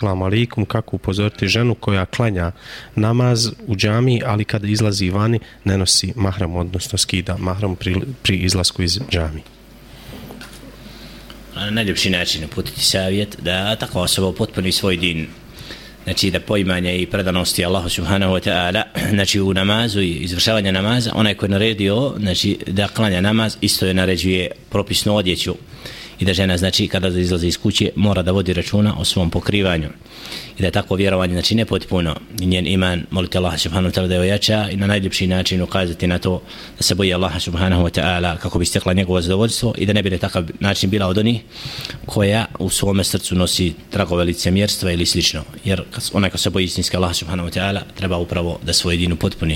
Salamu alaikum, kako upozoriti ženu koja klanja namaz u džami, ali kada izlazi vani ne nosi mahram, odnosno skida mahram pri, pri izlasku iz džami. Na najljepši način uputiti savjet da takva osoba potpuni svoj din znači da poimanje i predanosti Allahu subhanahu wa ta'ala znači u namazu i izvršavanje namaza onaj koji naredio znači da klanja namaz isto je naređuje propisnu odjeću i da žena znači kada izlazi iz kuće mora da vodi računa o svom pokrivanju. I da je tako vjerovanje znači nepotpuno. I njen iman molite Allah subhanahu wa ta'ala da je ojača i na najljepši način ukazati na to da se boji Allah subhanahu wa ta'ala kako bi stekla njegovo zadovoljstvo i da ne bi na takav način bila od onih koja u svome srcu nosi tragove licemjerstva ili slično. Jer onaj ko se boji istinske Allah subhanahu wa ta'ala treba upravo da svoj din potpuni